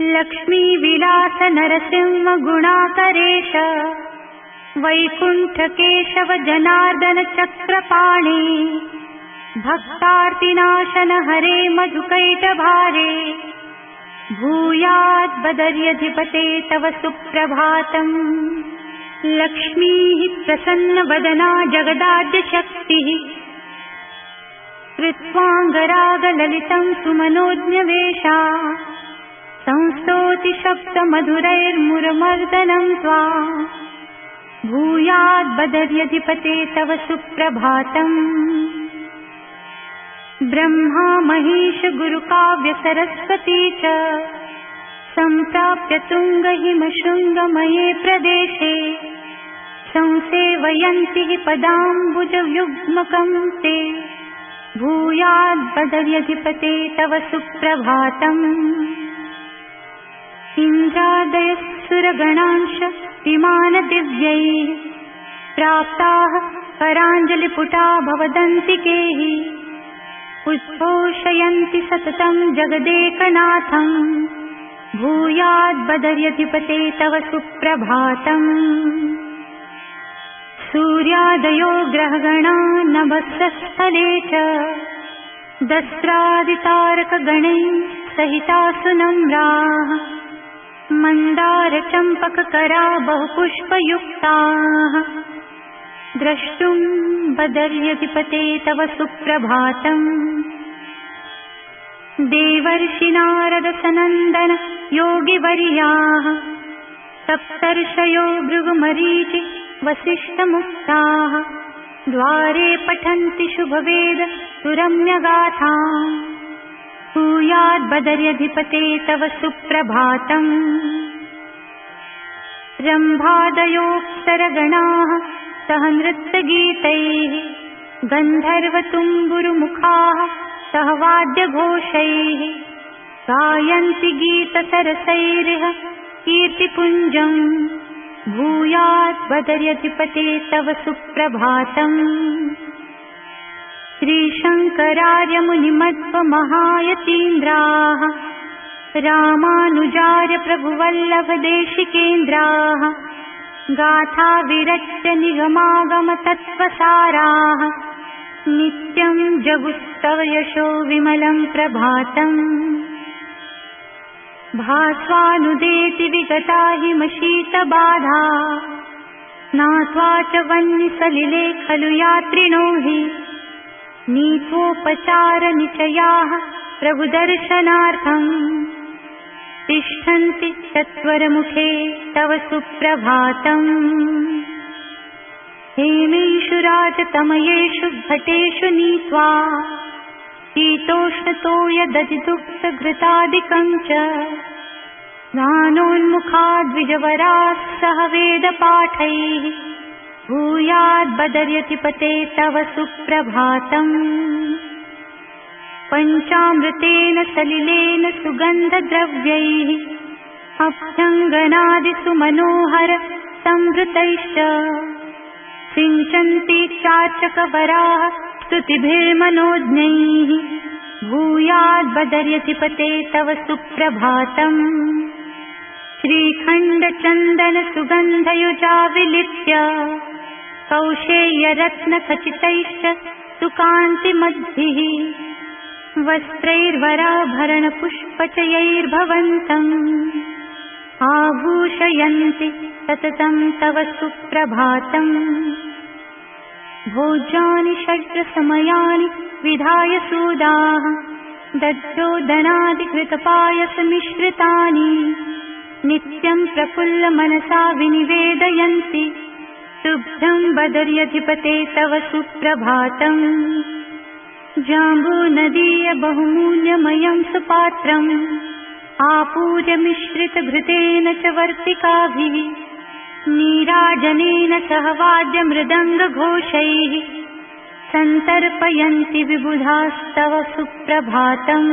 लक्ष्मीविलास नरसिंह गुणाकरेश वैकुण्ठकेशव जनार्दन चक्रपाणे भक्तार्तिनाशन हरे मधुकैटभारे भूयाद्बदर्यधिपते तव सुप्रभातम् लक्ष्मीः प्रसन्नवदना जगदाद्यशक्तिः कृत्वाङ्गरागललितम् सुमनोज्ञवेषा संस्तोतिशब्दमधुरैर्मुरमर्दनम् त्वा भूयाद्बदर्यधिपते तव सुप्रभातम्। ब्रह्मा महेश गुरुकाव्य सरस्वती च। सम्प्राप्य तुङ्गहिमशृङ्गमये प्रदेशे। संसेवयन्ति पदाम्बुजयुग्मकम् ते भूयाद्बदर्यधिपते तव सुप्रभातम् इन्द्रादयः सुरगणांश विमानदिव्यैः प्राप्ताः पराञ्जलिपुटा भवदन्तिकेः उद्घोषयन्ति सततम् जगदेकनाथम् भूयाद्बदर्यधिपते तव सुप्रभातम्। सूर्यादयो ग्रहगणा नभस्वस्थले च दस्रादितारकगणैः सहितासु नम्राः मन्दारचम्पककरा बहुपुष्पयुक्ताः द्रष्टुम् बदर्यधिपते तव सुप्रभातम्। देवर्षिनारदसनन्दन योगिवर्याः। सप्तर्षयो भृगुमरीचि वसिष्ठमुक्ताः। द्वारे पठन्ति शुभवेद सुरम्यगाथा भूयाद्बदर्यधिपते तव सुप्रभातम्। रम्भादयोक्तरगणाः सह नृत्यगीतैः गन्धर्वतुम्बुरुमुखाः सह वाद्यघोषैः गायन्ति गीतसरसैरिह कीर्तिपुञ्जम्। भूयात् बदर्यधिपते तव सुप्रभातम् श्रीशङ्करार्यमुनिमध्वमहायतीन्द्राः रामानुजार्य प्रभुवल्लभदेशिकेन्द्राः गाथा विरच्य निगमागमतत्त्वसाराः नित्यम् जगुस्तव यशो विमलम् प्रभातम्। भास्वानुदेति विगता हिमशीतबाधा स्नात्वा च वह्निसलिले खलु यात्रिणो हि नीत्वोपचारनिचयाः प्रभुदर्शनार्थम् तिष्ठन्ति चत्वरमुखे तव सुप्रभातम्। हेमेषु राजतमयेषु घटेषु नीत्वा शीतोष्णतो यदधिदुग्धघृतादिकम् च स्नानोन्मुखाद्विजवराः सह वेदपाठैः भूयाद्बदर्यतिपते तव सुप्रभातम्। पञ्चामृतेन सलिलेन सुगन्धद्रव्यैः अभ्यङ्गनादिसु मनोहर संवृतैश्च सिञ्चन्ति चाचकवराः स्तुतिभिर्मनोज्ञैः भूयाद्बदर्यतिपते तव सुप्रभातम्। श्रीखण्डचन्दनसुगन्धयुजा विलिप्य कौशेयरत्नखचितैश्च सुकान्तिमद्भिः वस्त्रैर्वराभरणपुष्पचयैर्भवन्तम्। आभूषयन्ति सततम् तव सुप्रभातम्। भोजानि षड्रसमयानि विधाय सूदाः। दद्योदनादिकृतपायसमिश्रितानि नित्यम् प्रफुल्लमनसा विनिवेदयन्ति तुभ्यम् बदर्यधिपते तव सुप्रभातम् जाम्बूनदीय बहुमूल्यमयम् सुपात्रम् आपूर्यमिश्रितघृतेन च वर्तिकाभिः नीराजनेन सह वाद्यमृदङ्गघोषैः सन्तर्पयन्ति विबुधास्तव सुप्रभातम्।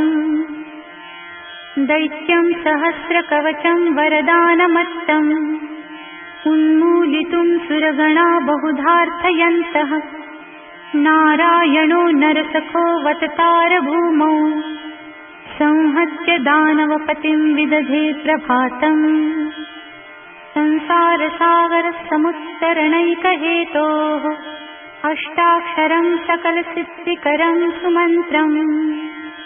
दैत्यम् सहस्रकवचम् वरदानमत्तम् उन्मूलितुम् सुरगणा बहुधार्थयन्तः। नारायणो नरसखो वततारभूमौ संहत्य दानवपतिं विदधे प्रभातम्। संसारसागरसमुत्तरणैकहेतोः। अष्टाक्षरम् सकलसिद्धिकरम् सुमन्त्रम्।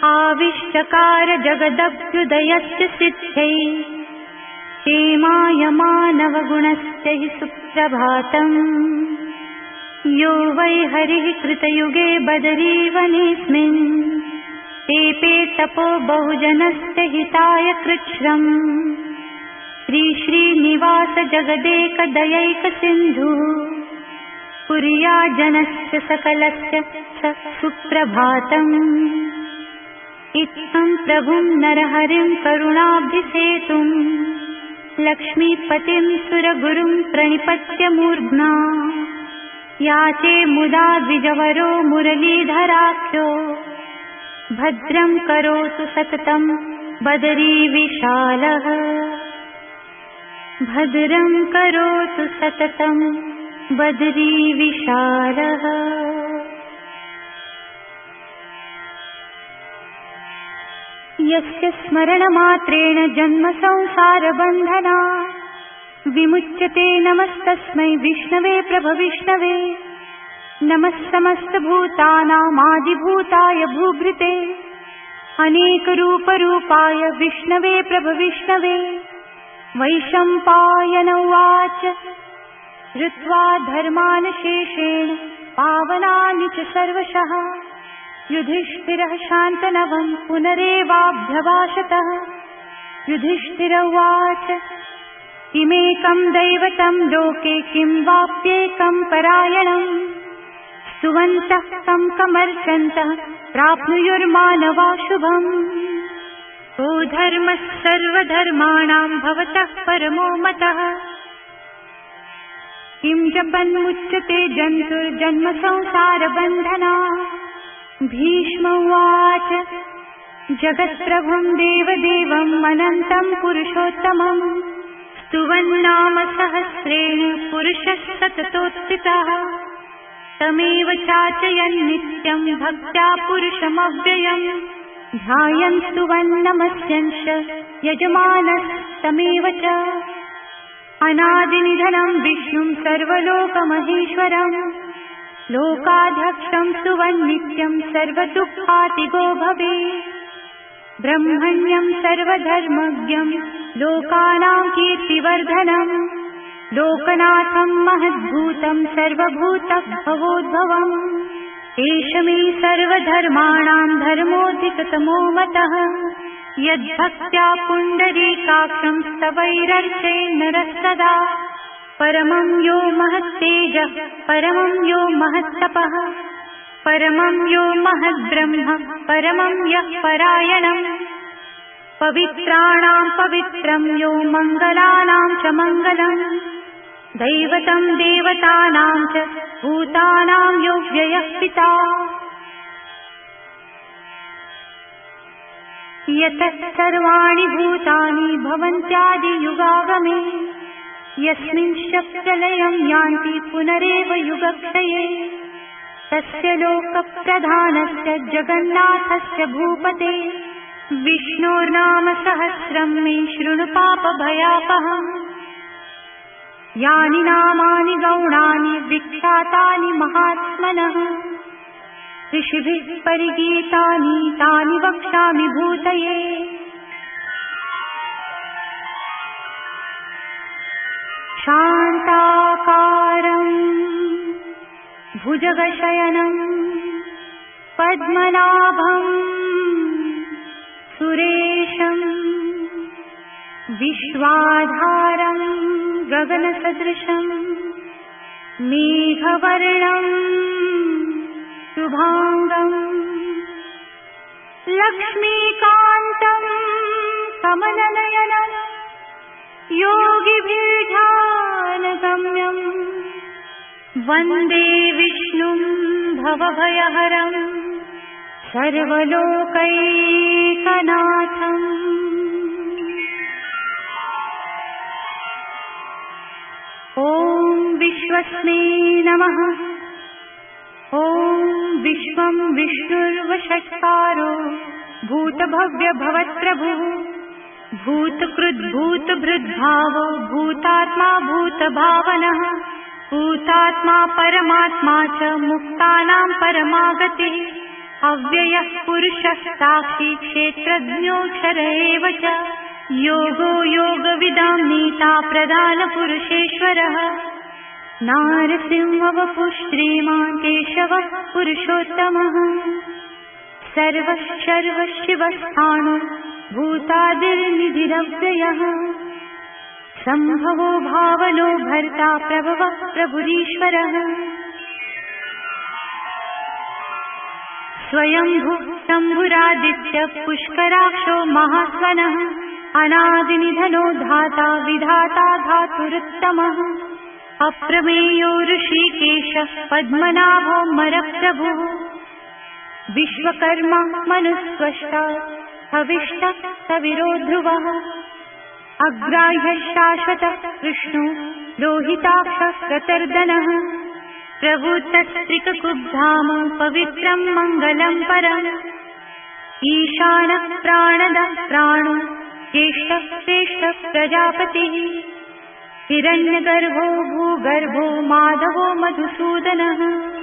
आविष्टकार जगदभ्युदयस्य सिद्ध्यै हेमाय मानवगुणस्य हि सुप्रभातम्। यो वै हरिः कृतयुगे बदरीवनेऽस्मिन् तेपे तपो बहुजनस्य हिताय कृच्छ्रम्। श्रीश्रीनिवास जगदेकदयैकसिन्धु कुर्याजनस्य सकलस्य सुप्रभातम्। इत्थम् प्रभुम् नरहरिम् करुणाभिसेतुम् लक्ष्मीपतिम् सुरगुरुम् प्रणिपत्य मूर्ध्ना याचे मुदा द्विजवरो मुरलीधराख्यो। भद्रम् करोतु भद्रम् करोतु सततम् बदरीविशालः यस्य स्मरणमात्रेण जन्म संसारबन्धना विमुच्यते नमस्तस्मै विष्णवे प्रभविष्णवे नमः समस्तभूतानामादिभूताय भूभृते। अनेकरूपरूपाय विष्णवे प्रभविष्णवे वैशम्पायन उवाच श्रुत्वा धर्मानशेषेण पावनानि च सर्वशः युधिष्ठिरः शान्तनवम् पुनरेवाभ्यभाषतः युधिष्ठिर उवाच किमेकम् दैवतम् लोके किम् वाप्येकम् परायणम्? स्तुवन्तः कम् कमर्चन्तः प्राप्नुयुर्मानवाशुभम् को धर्मः सर्वधर्माणाम् भवतः परमो मतः। किम् जपन्मुच्यते जन्तुर्जन्म संसारबन्धना भीष्म उवाच जगत्प्रभुम् देवदेवम् अनन्तम् पुरुषोत्तमम् स्तुवन्नाम सहस्रेण पुरुषः सततोत्थितः तमेव चाचयन्नित्यम् भक्त्या पुरुषमव्ययम् ध्यायन् स्तुवन्नमस्यंश यजमानस्तमेव च। अनादिनिधनम् विष्णुम् सर्वलोकमहेश्वरम् लोकाध्यक्षम् स्तुवन्नित्यम् सर्वदुःखातिगो भवे ब्रह्मण्यम् सर्वधर्मज्ञम् लोकानाम् कीर्तिवर्धनम् लोकनाथम् महद्भूतम् सर्वभूतभवोद्भवम्। एष मे सर्वधर्माणाम् धर्मोऽधिकतमो मतः यद्भक्त्या पुण्डरीकाक्षम् स्तवैरर्चेन्नरः सदा परमम् यो महत्तेजः परमम् यो महत्तपः परमम् यो महद्ब्रह्म परमम् यः परायणम्। पवित्राणाम् पवित्रम् यो मङ्गलानाम् च मङ्गलम्। दैवतम् देवतानाम् च भूतानाम् यो व्ययः पिता। यतः सर्वाणि भूतानि भवन्त्यादियुगागमे यस्मिंश्चप्रलयम् यान्ति पुनरेव युगक्षये। तस्य लोकप्रधानस्य जगन्नाथस्य भूपते। विष्णोर्नाम सहस्रम् मे शृणु पापभयापहम्। यानि नामानि गौणानि विख्यातानि महात्मनः। ऋषिभिः परिगीतानि तानि वक्ष्यामि भूतये शान्ताकारम्। भुजगशयनम्। पद्मनाभम्। सुरेशम्। विश्वाधारम्। गगनसदृशम्। मेघवर्णम्। शुभाङ्गम्। लक्ष्मीकान्तम्। कमलनयनम् योगिभिर्ध्यानगम्यम् वन्दे विष्णुम् भवभयहरम्। सर्वलोकैकनाथम्। ॐ विश्वस्मै नमः। ॐ विश्वम् विष्णुर्वषट्कारो भूतभव्य भवत्प्रभुः भूतकृद्भूतभृद्भावो भूतात्मा भूतभावनः भूतात्मा परमात्मा च मुक्तानां परमागतिः अव्ययः पुरुषः साक्षी क्षेत्रज्ञोऽक्षर एव च। योगो योगविदां नीता प्रधानपुरुषेश्वरः नारसिंहवपु श्रीमान् केशवः पुरुषोत्तमः। सर्वशर्वशिवस्थाणु भूतादिर्निधिरव्ययः सम्भवो भावनो भर्ता प्रभवः प्रभुरीश्वरः। स्वयम्भु शम्भुरादित्य पुष्कराक्षो महास्वनः अनादिनिधनो धाता विधाता धातुरुत्तमः। अप्रमेयो ऋषिकेशः पद्मनाभो मरप्रभुः। विश्वकर्मा मनुस्वष्टा हविष्टः सविरो ध्रुवः अग्राह्यः कृष्णो लोहिताक्षः प्रतर्दनः। प्रभुतस्त्रिककुब्धाम पवित्रम् मङ्गलम् परम्। ईशानः प्राणदः प्राणो ज्येष्ठः श्रेष्ठः प्रजापतिः। हिरण्यगर्भो भूगर्भो माधवो मधुसूदनः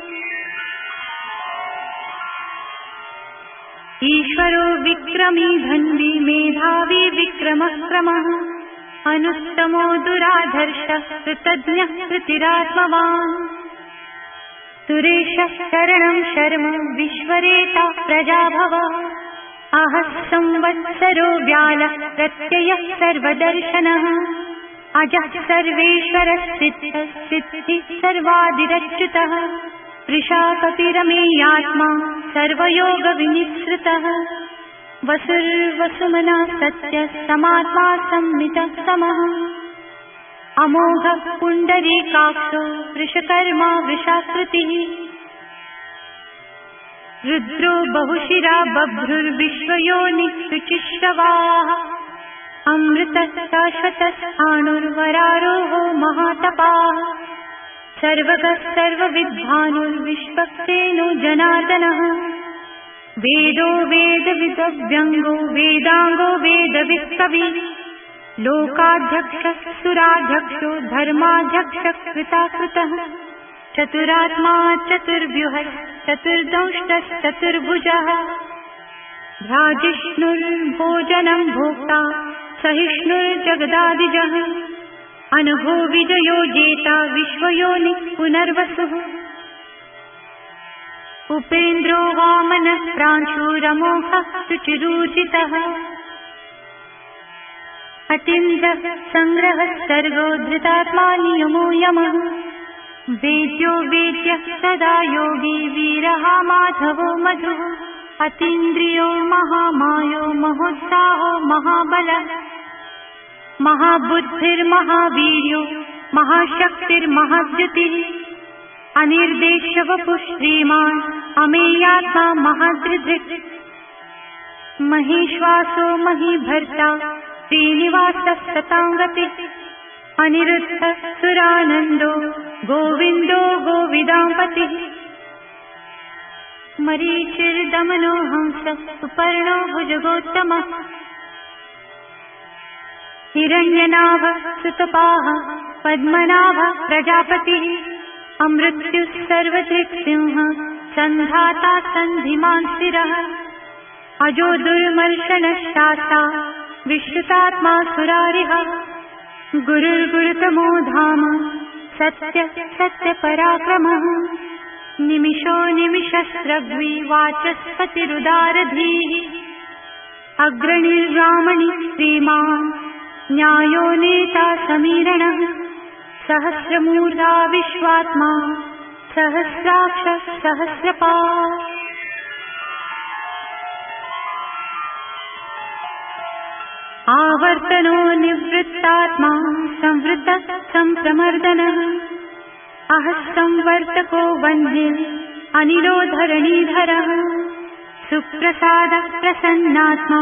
ईश्वरो विक्रमी धन्वी मेधावी विक्रमक्रमः अनुत्तमो दुराधर्षः कृतज्ञः कृतिरात्मवान्। सुरेशः शरणम् शर्म विश्वरेता प्रजाभव अहः संवत्सरो व्यालः प्रत्ययः सर्वदर्शनः। अजः सर्वेश्वरः सिद्धः सिद्धिः सर्वादिरच्युतः वृषाकपिरमेयात्मा सर्वयोगविनिःसृतः। वसुर्वसुमना सत्यः समात्मा संमितः समः अमोघः पुण्डरीकाक्षो वृषकर्मा वृषाकृतिः रुद्रो बहुशिरा बभ्रुर्विश्वयोनिः शुचिश्रवाः अमृतः शाश्वतस्थाणुर्वरारोहो महातपाः सर्वगः सर्वविद्वानुर्विश्वक्सेनो जनार्दनः। वेदो वेदविदव्यङ्गो वेदाङ्गो वेदवित्कवि लोकाध्यक्षः सुराध्यक्षो धर्माध्यक्षः कृताकृतः। चतुरात्मा चतुर्व्युहः चतुर्दंष्टश्चतुर्भुजः भ्राजिष्णुर्भोजनम् भोक्ता सहिष्णुर्जगदादिजः अनघो विजयो जेता विश्वयोनिः पुनर्वसुः। उपेन्द्रो वामनः प्रांशुरमोघः शुचिरूचितः अतीन्द्रः सङ्ग्रहः सर्गो धृतात्मा नियमो यमः। वेद्यो वेद्यः सदा योगी वीरः माधवो मधुः। अतीन्द्रियो महामायो महोत्साहो महाबलः महाबुद्धिर्महावीर्यो महाशक्तिर्महाद्युतिः। अनिर्देशवपु श्रीमान् अमेयात्मा महादृधृक् महीश्वासो महीभर्ता श्रीनिवासः सताङ्गतिः अनिरुद्धः सुरानन्दो गोविन्दो गोविदाम्पतिः। मरीचिर्दमनो हंसः सुपर्णो भुजगोत्तमः हिरण्यनाभ सुतपाः पद्मनाभ प्रजापतिः अमृत्युः सर्वदृक्सिंह सन्धाता सन्धिमान् स्थिरः अजो दुर्मर्शनशासा विश्रुतात्मा सुरारिः गुरुर्गुरुतमो धाम सत्य सत्यपराक्रमः निमिषो निमिषस्रग्वी वाचस्पतिरुदारधीः अग्रणिर्रामणि श्रीमान् न्यायो नेता समीरणः सहस्रमूर्धा विश्वात्मा। सहस्राक्ष सहस्रपा आवर्तनो निवृत्तात्मा संवृतः सम्प्रमर्दनः अहः संवर्तको वह्ने अनिरोधरणीधरः सुप्रसादः प्रसन्नात्मा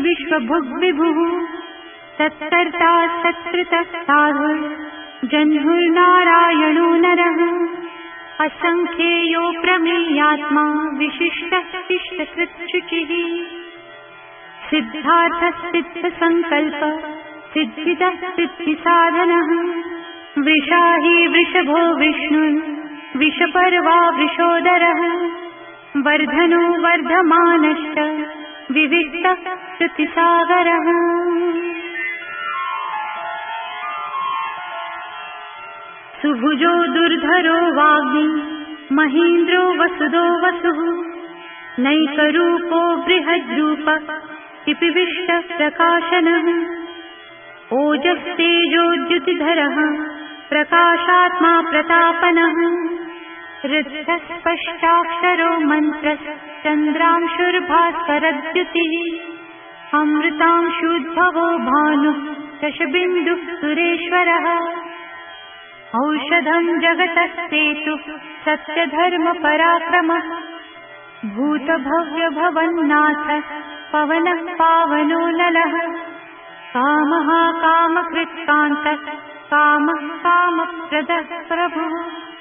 विश्वभुग्विभुः तत्कर्ता सत्कृतः साधुर् जह्नुर्नारायणो नरः। असङ्ख्येयो प्रमेयात्मा विशिष्टशिष्टकृच्छुचिः सिद्धार्थसिद्धसङ्कल्प सिद्धितः सिद्धिसाधनः। वृषा हि वृषभो विष्णुन् विषपर्वा वृषोदरः। वर्धनो वर्धमानश्च श्रुतिसागरः। सुभुजो दुर्धरो वाग्नि महेन्द्रो वसुदो वसुः नैकरूपो बृहद्रूप प्रकाशनः। ओजस्तेजोद्युतिधरः प्रकाशात्मा प्रतापनः ऋद्धस्पष्टाक्षरो मन्त्रश्चन्द्रांशुर्भास्करद्युतिः अमृतांशुद्भवो भानुः शशबिन्दुः सुरेश्वरः। औषधम् जगतः सेतुः सत्यधर्मपराक्रमः। भूतभव्यभवन्नाथ पवनः पावनो नलः। कामः कामकृत्कान्तः कामः कामप्रदः प्रभुः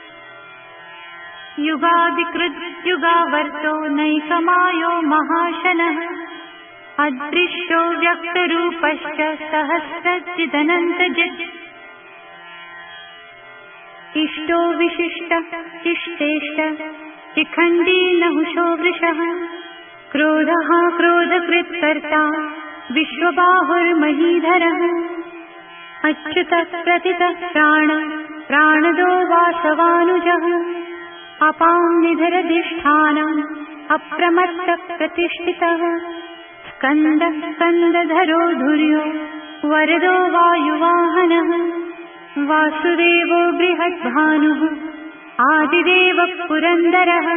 युगादिकृद्युगावर्तो नैकमायो महाशनः अदृश्यो व्यक्तरूपश्च सहस्रचिदनन्तजि इष्टो विशिष्ट शिष्टेष्ट शिखण्डी नहुषो वृषः। क्रोधः क्रोधकृत्कर्ता विश्वबाहुर्महीधरः। अच्युतः प्रतितः प्राण प्राणदो वासवानुजः अपाम्निधरधिष्ठानम् अप्रमत्तप्रतिष्ठितः। स्कन्दः स्कन्दधरो धुर्यो वरदो वायुवाहनः। वासुदेवो बृहद्भानुः आदिदेवः पुरन्दरः।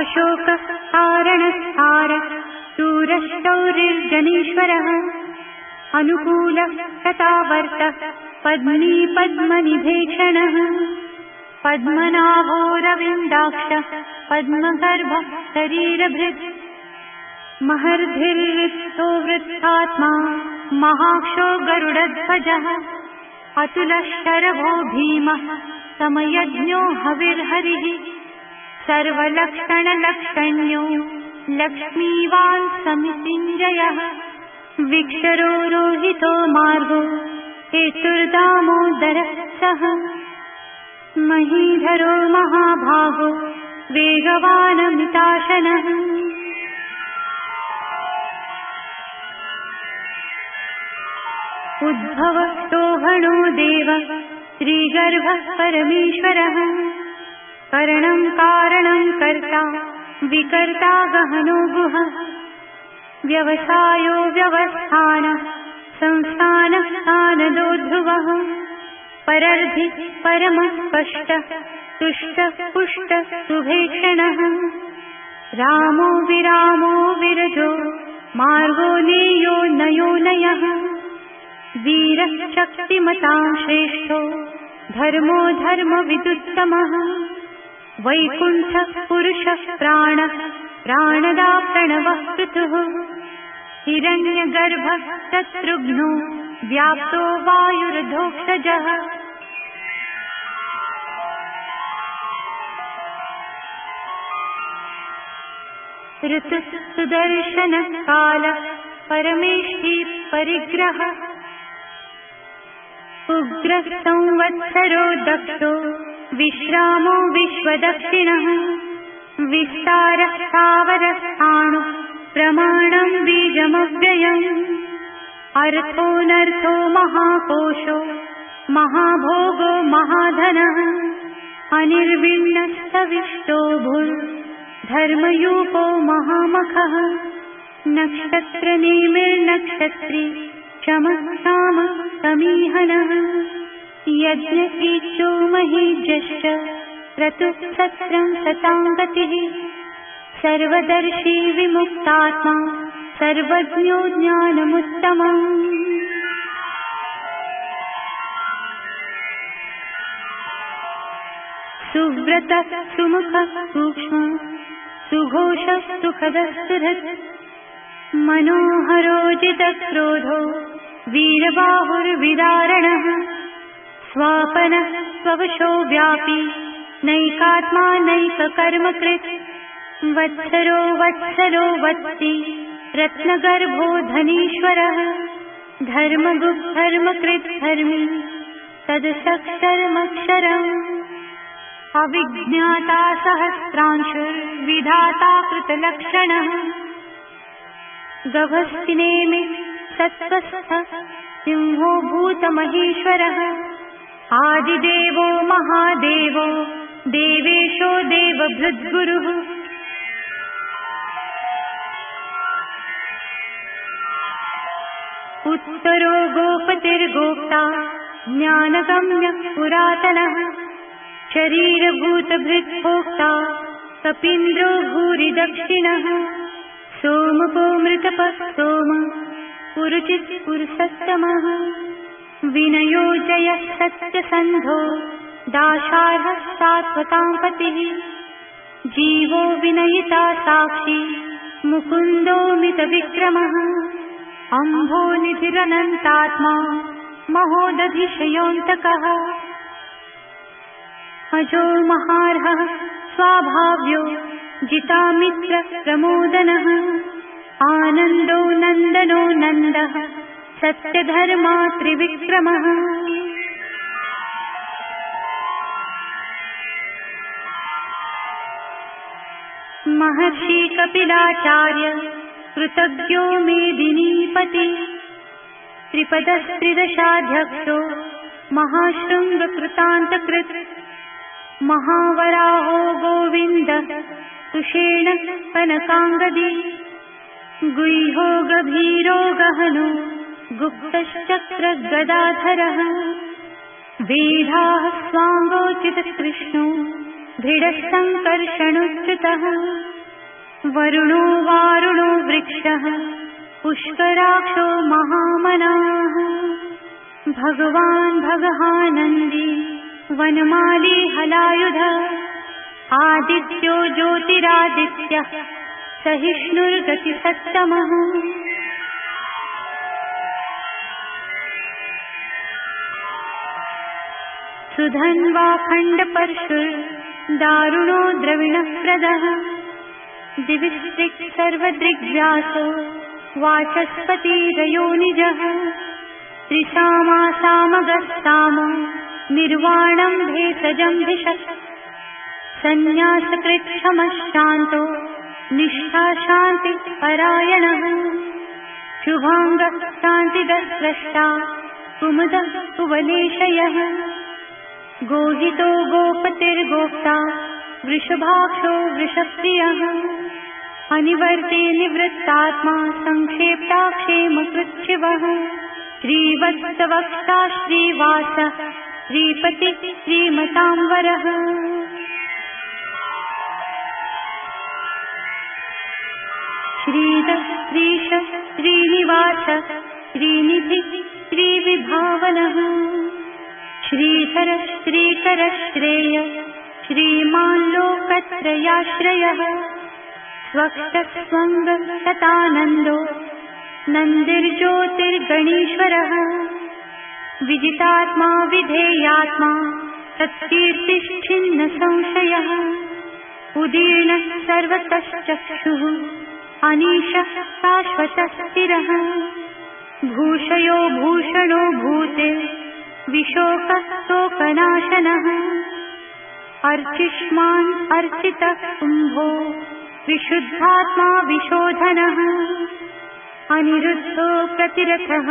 अशोकः कारणस्तार शूरश्चौरिर्जनेश्वरः अनुकूलः तथावर्तः पद्मी पद्मनिभेक्षणः पद्मनाभोरविन्दाक्षः पद्मगर्भः शरीरभृत्। महर्भिर्वृत्तो वृत्तात्मा महाक्षो गरुडध्वजः। अतुलशरभो भीमः समयज्ञो हविर्हरिः। सर्वलक्षणलक्षण्यो लक्ष्मीवान् समितिञ्जयः विक्षरो रोहितो मार्गो हेतुर्दामोदरः सः महीधरो महाभागो वेगवानमिताशनः। उद्भवस्तोभणो देव श्रीगर्भः परमेश्वरः। करणम् कारणम् कर्ता विकर्ता गहनो गुह व्यवसायो व्यवस्थान संस्थानः स्थानदो ध्रुवः परर्धि परमः स्पष्टः तुष्टः पुष्टः सुभेक्षणः। रामो विरामो विरजो मार्गो नेयो नयो नयः। वीरः शक्तिमतां श्रेष्ठो धर्मो धर्मविदुत्तमः। वैकुण्ठः पुरुषः प्राणः प्राणदा प्रणवः पृथुः हिरण्यगर्भः शत्रुघ्नो व्याप्तो वायुर्धोक्षजः। ऋतुः सुदर्शनः कालः परमेष्ठी परिग्रहः। उग्रसंवत्सरो दक्षो विश्रामो विश्वदक्षिणः विस्तारः स्थावरस्थाणु प्रमाणम् बीजमव्ययम् अर्थोऽनर्थो महाकोशो महाभोगो महाधनः। अनिर्विण्णस्तविष्टो भुर् धर्मयूपो महामखः। नक्षत्रनेमिर्नक्षत्री क्षमः समीहनः। यज्ञ ईचो महीजश्च क्रतुः सत्रम् सताङ्गतिः सर्वदर्शी विमुक्तात्मा सर्वज्ञो ज्ञानमुत्तमम्। सुव्रतः सुमुखः सूक्ष्म सुघोषः सुखदः सुहृत् मनोहरोजितक्रोधो वीरबाहुर्विदारणः। स्वापनः स्ववशो व्यापी नैकात्मा नैककर्मकृत् वत्सरो वत्सरो वत्सि। रत्नगर्भो धनीश्वरः। धर्मगुप्धर्मकृद्धर्मी तदसक्षरमक्षरम् अविज्ञाता सहस्रांशुर्विधाता कृतलक्षणः। गभस्तिनेमि सत्त्वस्थ सिंहो भूतमहेश्वरः। आदिदेवो महादेवो देवेशो देवभृद्गुरुः। उत्तरो गोपतिर्गोप्ता ज्ञानगम्यः पुरातनः। शरीरभूतभृद्भोक्ता कपीन्द्रो भूरि दक्षिणः सोमपो मृतपः सोम पुरुचित्पुरुषस्तमः विनयो जयः सत्यसन्धो दाशार्हः सात्वतां पतिः जीवो विनयिता साक्षी मुकुन्दोमितविक्रमः अम्भोनिधिरनन्तात्मा महोदधिशयोऽन्तकः। अजो महार्हः स्वाभाव्यो प्रमोदनः। आनन्दो नन्दनो नन्दः सत्यधर्मा त्रिविक्रमः महर्षि कपिलाचार्य कृतज्ञो मेदिनीपति त्रिपदस्त्रिदशाध्यक्षो महाशृङ्गकृतान्तकृत्। महावराहो गोविन्द सुषेण कनकाङ्गदी। गुह्यो गभीरो गहनो गुप्तश्चक्रगदाधरः। वेधाः स्वाङ्गोचितकृष्णो दृढसङ्कर्षणोच्युतः वरुणो वारुणो वृक्षः पुष्कराक्षो महामनाः। भगवान् भगहानन्दी वनमाली हलायुध आदित्यो ज्योतिरादित्यः सहिष्णुर्गतिसत्तमः सुधन्वाखण्डपरशुर्दारुणो द्रविणप्रदः दिविस्त्रिक् सर्वदृग्व्यासो वाचस्पतिरयोनिजः। त्रिसामासामगस्ताम निर्वाणम् भेषजम् धिषत् सन्न्यासकृक्षमशान्तो निष्ठा शान्तिपरायणः शुभाङ्गः शान्तिदस्रष्टा कुमुदः कुवलेशयः गोहितो गोपतिर्गोप्ता वृषभाक्षो वृषप्रियः। अनिवर्ते निवृत्तात्मा सङ्क्षेप्ताक्षेमकृच्छिवः श्रीवत्सवक्ता श्रीवासः श्रीपति श्रीमताम्बरः। श्रीद श्रीश श्रीनिवास श्रीनिधि श्रीविभावनः। श्रीधर श्रीकर श्रेय श्रीमाल्लोकत्रयाश्रयः। स्वक्षस्वङ्गशतानन्दो नन्दिर्ज्योतिर्गणीश्वरः। विजितात्मा विधेयात्मा सत्कीर्तिश्चिन्न संशयः उदीर्णः सर्वतश्चक्षुः अनीशः शाश्वतस्थिरः। भूषयो भूषणो भूते विशोकः शोकनाशनः अर्चिष्मान् अर्चितः कुम्भो विशुद्धात्मा विशोधनः अनिरुद्धो प्रतिरथः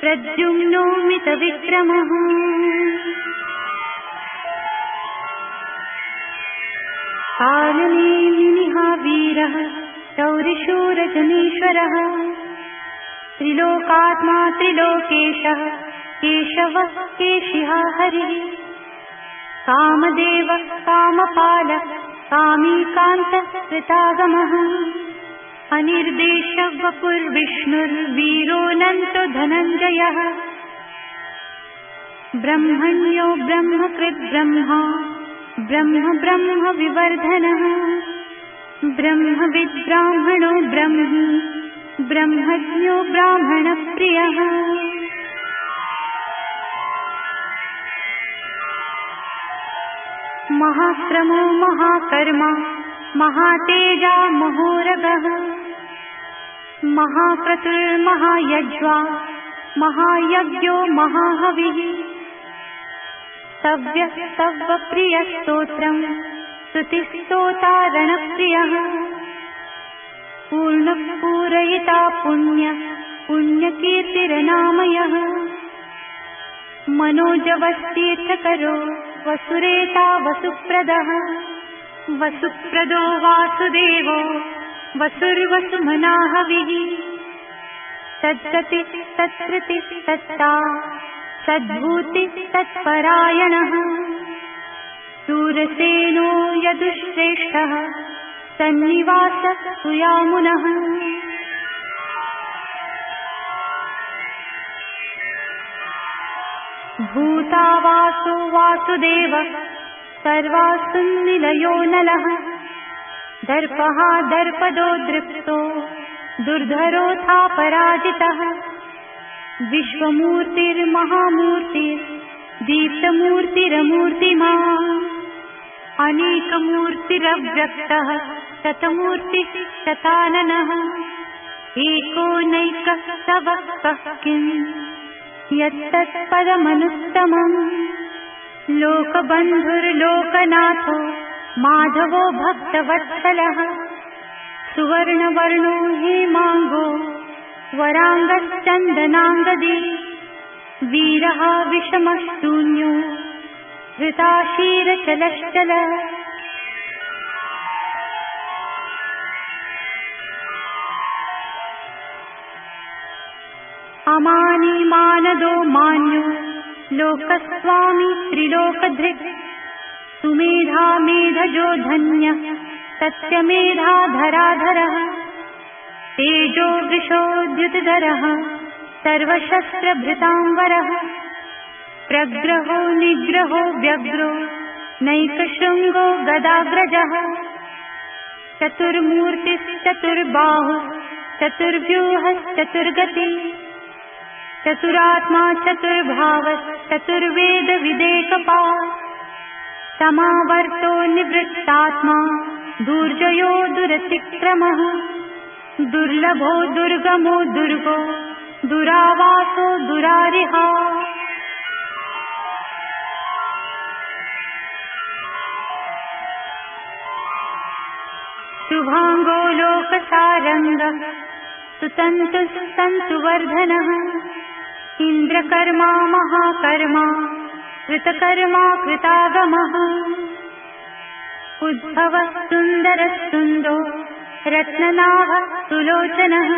प्रद्युम्नोमितविक्रमः वीरः शौरिशूरजनीश्वरः त्रिलोकात्मा त्रिलोकेशः केशवः केशिहा हरिः कामदेवः कामपालः कामीकान्तः कृतागमः। अनिर्देशवपुर्विष्णुर्वीरोऽनन्तो धनञ्जयः। ब्रह्मण्यो ब्रह्मकृद्ब्रह्मा ब्रह्म ब्रह्म विवर्धनः। ब्रह्मविद्ब्राह्मणो ब्रह्म ब्रह्मज्ञो ब्राह्मणप्रियः महाक्रमो महाकर्मा महातेजा महोरगः महाक्रतुर्महायज्वा महायज्ञो महाहविः। सव्यस्तव्यप्रियस्तोत्रम् स्तुतिस्तोतारणप्रियः पूर्णपूरयिता पुण्य पुण्यकीर्तिरनामयः। मनोजवस्तीर्थकरो वसुरेता वसुप्रदः। वसुप्रदो वासुदेवो वसुर्वसुमनाहविः सद्भूति तत्परायणः। सूरसेनो यदुश्रेष्ठः सन्निवास सुयामुनः भूतावासो वासुदेव सर्वासुन्निलयो नलः। दर्पः दर्पदो दृप्तो दुर्धरोऽथापराजितः विश्वमूर्तिर्महामूर्तिर्दीप्तमूर्तिरमूर्तिमा अनेकमूर्तिरव्यक्तः शतमूर्तिः शताननः। एको नैकः तवः किम् यत्तत्पदमनुत्तमम्। लोकबन्धुर्लोकनाथो माधवो भक्तवत्सलः। सुवर्णवर्णो हेमाङ्गो वराङ्गश्चन्दनाङ्गदी। वीरः विषमशून्यो हृताशीरचलश्चल अमानी मानदो मान्यो। लोकस्वामी त्रिलोकधृक्। सुमेधा मेधजो धन्यः। सत्यमेधाधराधरः तेजो वृषोद्युतधरः सर्वशस्त्रभृताम्बरः प्रग्रहो निग्रहो व्यग्रो। नैकशृङ्गो गदाग्रजः। चतुर्मूर्तिश्चतुर्बाहुः। चतुर्व्यूहश्चतुर्गति चतुरात्मा चतुर्भावश्चतुर्वेदविदेकपा समावर्तो निवृत्तात्मा दुर्जयो दुरतिक्रमः। दुर्लभो दुर्गमो दुर्गो दुरावासो दुरारिहा। शुभाङ्गो लोकसारङ्गः सुतन्तुः सन्तुवर्धनः इन्द्रकर्मा महाकर्मा कृतकर्मा कृतागमः। उद्भवः सुन्दरः रत्ननाभः सुलोचनः।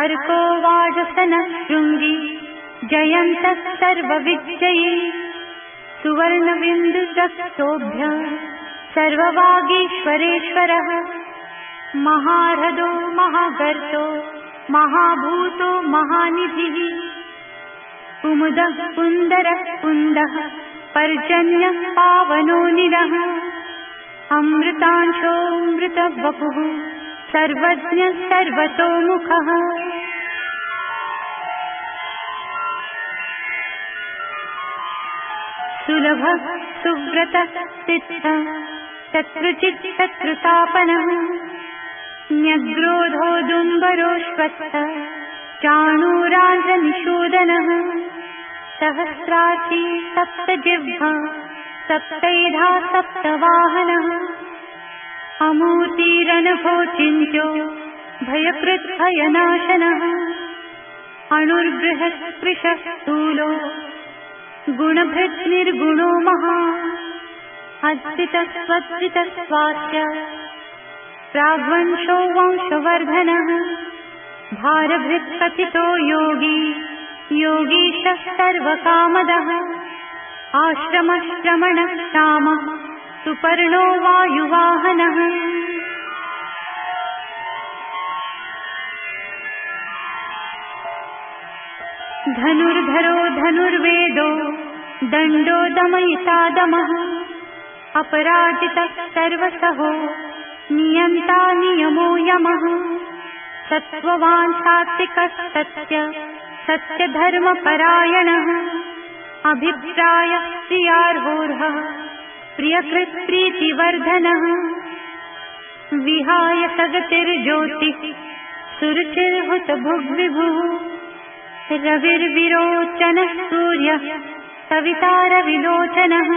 अर्को वाजसनः शृङ्गी जयन्तः सर्वविजयी। सुवर्णबिन्दुरक्तोभ्य सर्ववागीश्वरेश्वरः महारदो महागर्तो महाभूतो महानिधिः कुमुदः सुन्दरः कुन्दः पर्जन्यः पावनोनिलः अमृतांशोऽमृतवपुः सर्वज्ञः सर्वतोमुखः सुलभः सुव्रतः सिद्धः शत्रुचित् शत्रुतापनः न्यग्रोधोदुम्बरोऽश्वत्थ चाणूराजनिषूदनः सहस्राची सप्तजिह्वा सप्तैधा सप्तवाहनः। अमूर्तिरनभो चिन्त्यो भयकृद्भयनाशनः। अणुर्बृहत्कृशः स्थूलो गुणभृद्निर्गुणो महा। अद्वितस्वद्वितस्वास्य प्राग्वंशो वंशवर्धनः। भारभृत्कथितो योगी योगीशः सर्वकामदः। आश्रमश्रमणः श्यामः सुपर्णो वायुवाहनः। धनुर्धरो धनुर्वेदो दण्डो दमयिता दमः अपराजितः सर्वसहो नियन्ता नियमो यमः। सत्त्ववान् सात्विकस्तस्य सत्यधर्मपरायणः। अभिप्राय प्रियार्होर्हः प्रियकृत्प्रीतिवर्धनः विहाय सगतिर्ज्योतिः सुरुचिर्हुत भुग्विभुः रविर्विरोचनः सूर्यः सवितारविलोचनः।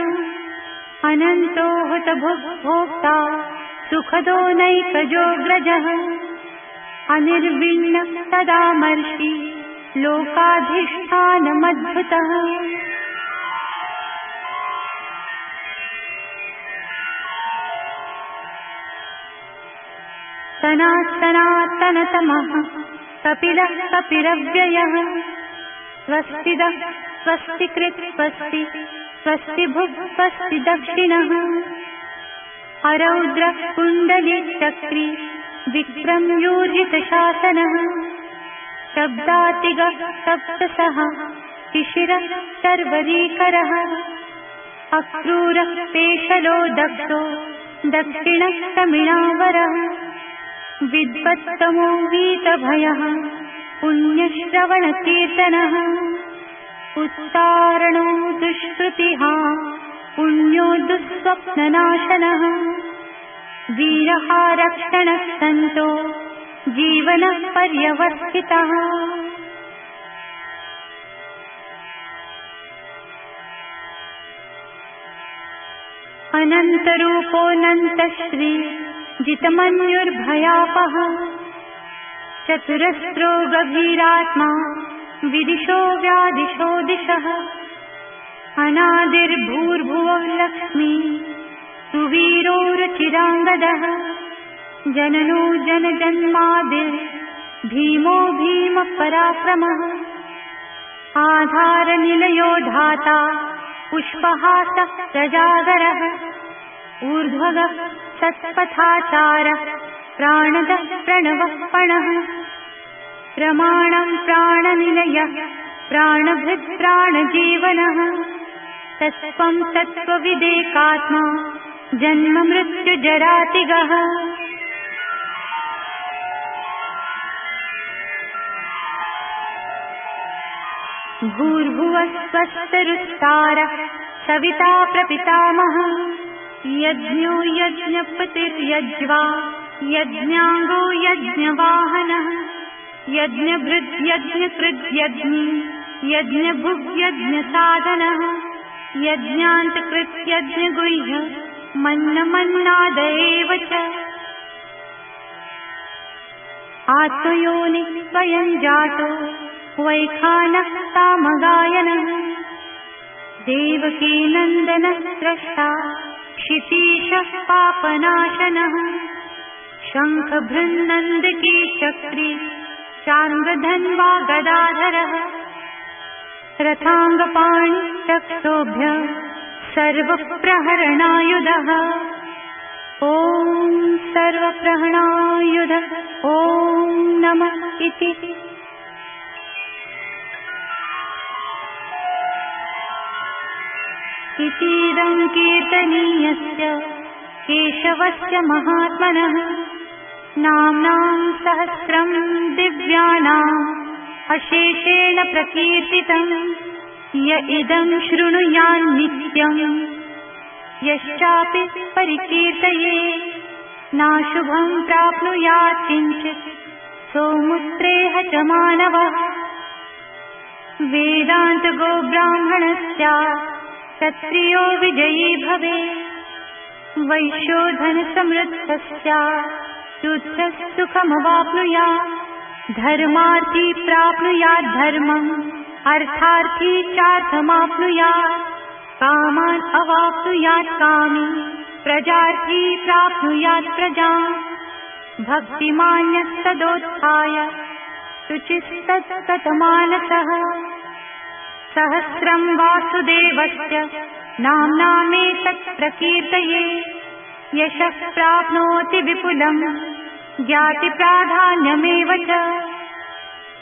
अनन्तो हुत भुग्भोक्ता सुखदो नैकजोग्रजः। अनिर्विण्ण तदामर्षि लोकाधिष्ठानमद्भुतः। सनातनतमः कपिलः कपिरव्ययः स्वस्तिदः स्वस्ति स्वस्ति भुक् स्वस्ति दक्षिणः। अरौद्रः कुण्डलीचक्री विक्रम्यूर्जितशासनः शब्दातिगः सप्तसः शिशिरः सर्वरीकरः अक्रूरः पेशलो दक्षो दक्षिणः तमिळावरः। विद्वत्तमो वीतभयः पुण्यश्रवणकीर्तनः। उत्तारणो दुष्कृतिः पुण्यो दुःस्वप्ननाशनः। वीरहारक्षणः सन्तो जीवनः पर्यवस्थितः अनन्तरूपोऽनन्तश्री जितमन्युर्भयापः। चतुरस्रो गभीरात्मा विदिशो व्यादिशो दिशः। अनादिर्भूर्भुवः लक्ष्मी सुवीरोरुचिराङ्गदः जननो जनजन्मादिर् भीमो भीमपराक्रमः आधारनिलयो धाता पुष्पहासः प्रजागरः। ऊर्ध्वगः सत्पथाचारः प्राणदः प्रणवः पणः। प्रमाणम् प्राणनिलयः प्राणभृत्प्राणजीवनः तत्त्वम् तत्त्वविदेकात्मा जन्म मृत्युजरातिगः भूर्भुवस्वस्तरुस्तारः सविता प्रपितामह। यज्ञो यज्ञपतिर्यज्वा यज्ञाङ्गो यज्ञवाहनः। यज्ञभृद्यज्ञकृद्यज्ञी यज्ञभुग्यज्ञसाधनः यज्ञान्तकृत्यज्ञगुह्य मन्नमन्नाद एव च। आत्मयोनि स्वयं जातो वैखानः कामगायनः देवकीनन्दनः स्रष्टा क्षितीशः पापनाशनः। शङ्खभृन्नन्दकी चक्री चान्द्रधन्वा गदाधरः। रथाङ्गपाणिचक्षोभ्य सर्वप्रहरणायुधः। ॐ सर्वप्रहणायुध ॐ नमः इति इतीदं कीर्तनीयस्य केशवस्य महात्मनः। नाम्नां सहस्रं दिव्यानाम् अशेषेण प्रकीर्तितम् य इदं शृणुयान्नित्यम् यश्चापि परिकीर्तये। नाशुभं प्राप्नुयात् किञ्चित्। सोमुत्रेह च मानवः। वेदान्तगोब्राह्मणस्यात् क्षत्रियो विजयी भवे वैश्योधनसमृद्धस्यात् सुखमवाप्नुयात्। धर्मार्थी प्राप्नुयात् धर्मम् अर्थार्थी चार्थमाप्नुयात्। कामान् अवाप्नुयात् कामी प्रजार्थी प्राप्नुयात् प्रजा भक्तिमान्यस्तदोत्थाय शुचिस्तत्तमानसः सहस्रं वासुदेवस्य नाम्नामेतत् प्रकीर्तये। यशः प्राप्नोति विपुलम् ज्ञातिप्राधान्यमेव च।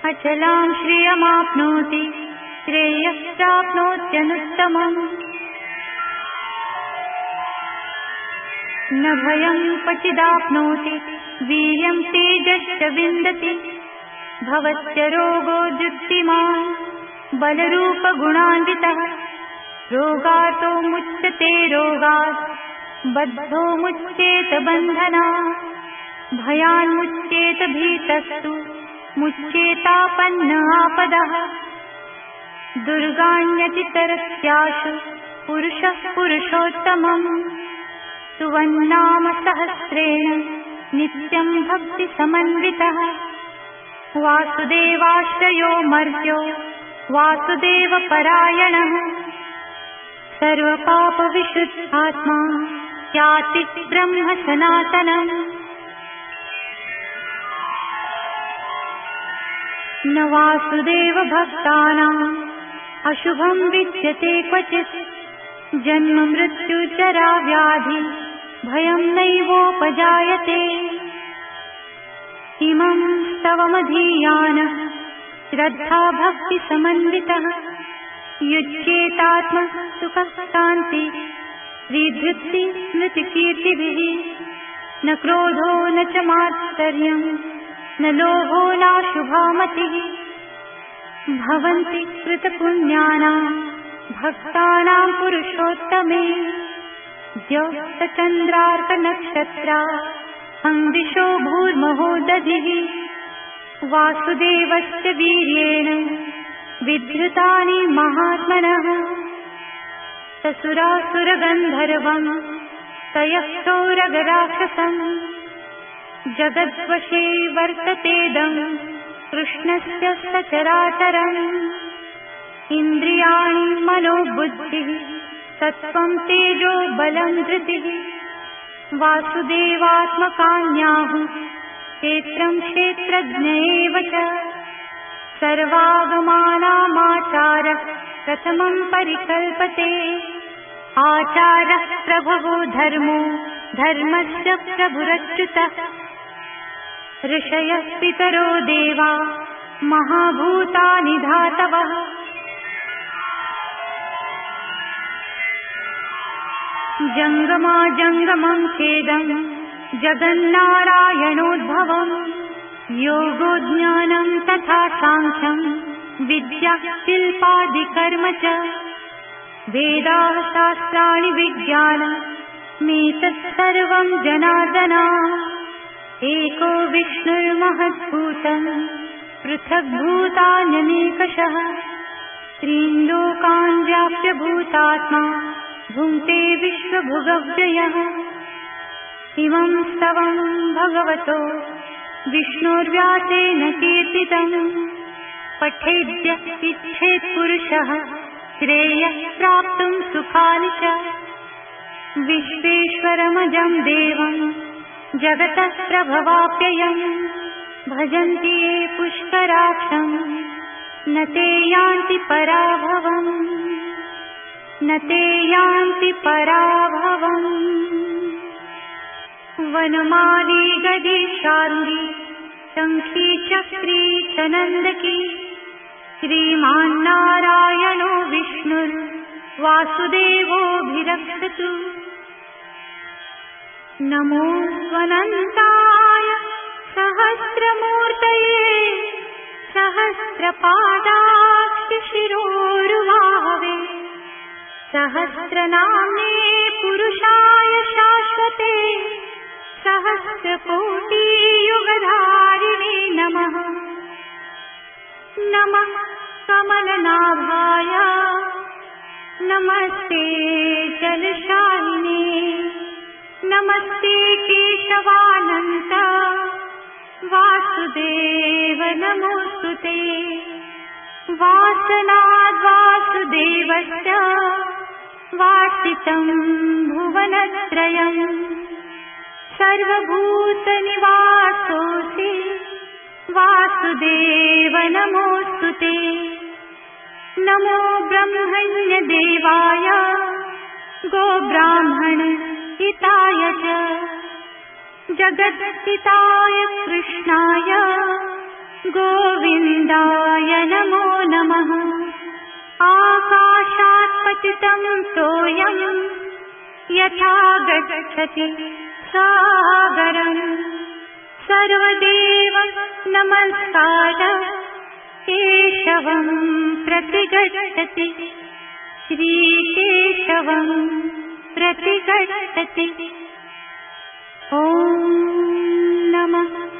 अचलां श्रियमाप्नोति श्रेयः प्राप्नोत्यनुत्तमम्। न भयं क्वचिदाप्नोति वीर्यं तेजश्च विन्दति। भवत्य रोगो दृष्टिमान् बलरूपगुणान्वितः। रोगातो मुच्यते रोगात् बद्धो मुच्येत बन्धना। भयान्मुच्येत भीतस्तु मुच्येतापन्न आपदः दुर्गाण्यतितरस्याशु पुरुषः पुरुषोत्तमम्। सुवन्नाम सहस्रेण नित्यम् भक्तिसमन्वितः। वासुदेवाश्रयो मर्त्यो वासुदेवपरायणः। सर्वपापविशुद्धात्मा याति ब्रह्म सनातनम् न वासुदेवभक्तानाम् अशुभम् विद्यते क्वचित्। जन्म मृत्युचरा व्याधि भयम् नैवोपजायते। इमम् स्तवमधीयानः श्रद्धा भक्तिसमन्वितः युज्येतात्म शान्ति श्रीधृप्ति स्मृतिकीर्तिभिः। न क्रोधो न च मात्सर्यम् न लोभो नाशुभामतिः भवन्ति कृतपुण्यानाम् भक्तानाम् पुरुषोत्तमे। द्यौस्तचन्द्रार्कनक्षत्रा हन्दिशो भूर्महो दधिः वासुदेवश्च वीर्येण विधृतानि महात्मनः ससुरासुरगन्धर्वम् तयःसौरगराक्षसम् जगद्वशे वर्ततेदम् कृष्णस्य सचराचरम्। इन्द्रियाणि मनोबुद्धिः सत्त्वम् तेजो बलम् धृतिः। वासुदेवात्मकान्याहु क्षेत्रम् क्षेत्रज्ञ एव च। सर्वागमानामाचारः प्रथमम् परिकल्पते। आचारः प्रभवो धर्मो धर्मस्य प्रभुरच्युतः। ऋषयः पितरो देवा महाभूतानि धातवः। जङ्गमा जङ्गमम् चेदम् जगन्नारायणोद्भवम्। योगो ज्ञानम् तथा साङ्ख्यम् विद्या शिल्पादिकर्म च। वेदाः शास्त्राणि विज्ञानमेतत् सर्वम् जनार्दना। एको विष्णुर्महद्भूतम् पृथग्भूतान्यनेकषः। त्रीन् व्याप्य भूतात्मा भुङ्क्ते विश्वभुगव्ययः इमम् स्तवम् भगवतो विष्णोर्व्यासेन कीर्तितम्। पठेद्य पुरुषः श्रेयः प्राप्तुम् सुखानि च। विश्वेश्वरमजम् देवम् जगतः प्रभवाप्ययम् भजन्ति ये पुष्कराक्षम् न ते यान्ति पराभवम्। न ते यान्ति पराभवम् वनमाली गदी शारुरी शङ्खी चक्री च नन्दकी श्रीमान्नारायणो विष्णुर्वासुदेवोऽभिरक्षतु नमो स्वनन्ताय सहस्रमूर्तये सहस्रपादाक्षिशिरोरुवाहवे सहस्रनाम्ने पुरुषाय शाश्वते सहस्रकोटियुगधारिणे नमः। नमः कमलनाभाय। नमस्ते जलशालिने नमस्ते केशवानन्त वासुदेव नमोऽस्तु ते वासनाद्वासुदेवश्च। वासितम् भुवनत्रयम् सर्वभूतनिवासोऽसि। वासुदेव नमोऽस्तु ते। नमो ब्रह्मण्यदेवाय गोब्राह्मण हिताय च। जगद्हिताय कृष्णाय गोविन्दाय नमो नमः। आकाशात् पतितम् सोऽयम् यथा गच्छति सागरम्। सर्वदेव नमस्कार। केशवम् प्रतिगच्छति। श्रीकेशवम् प्रतिगच्छति। ॐ नमः।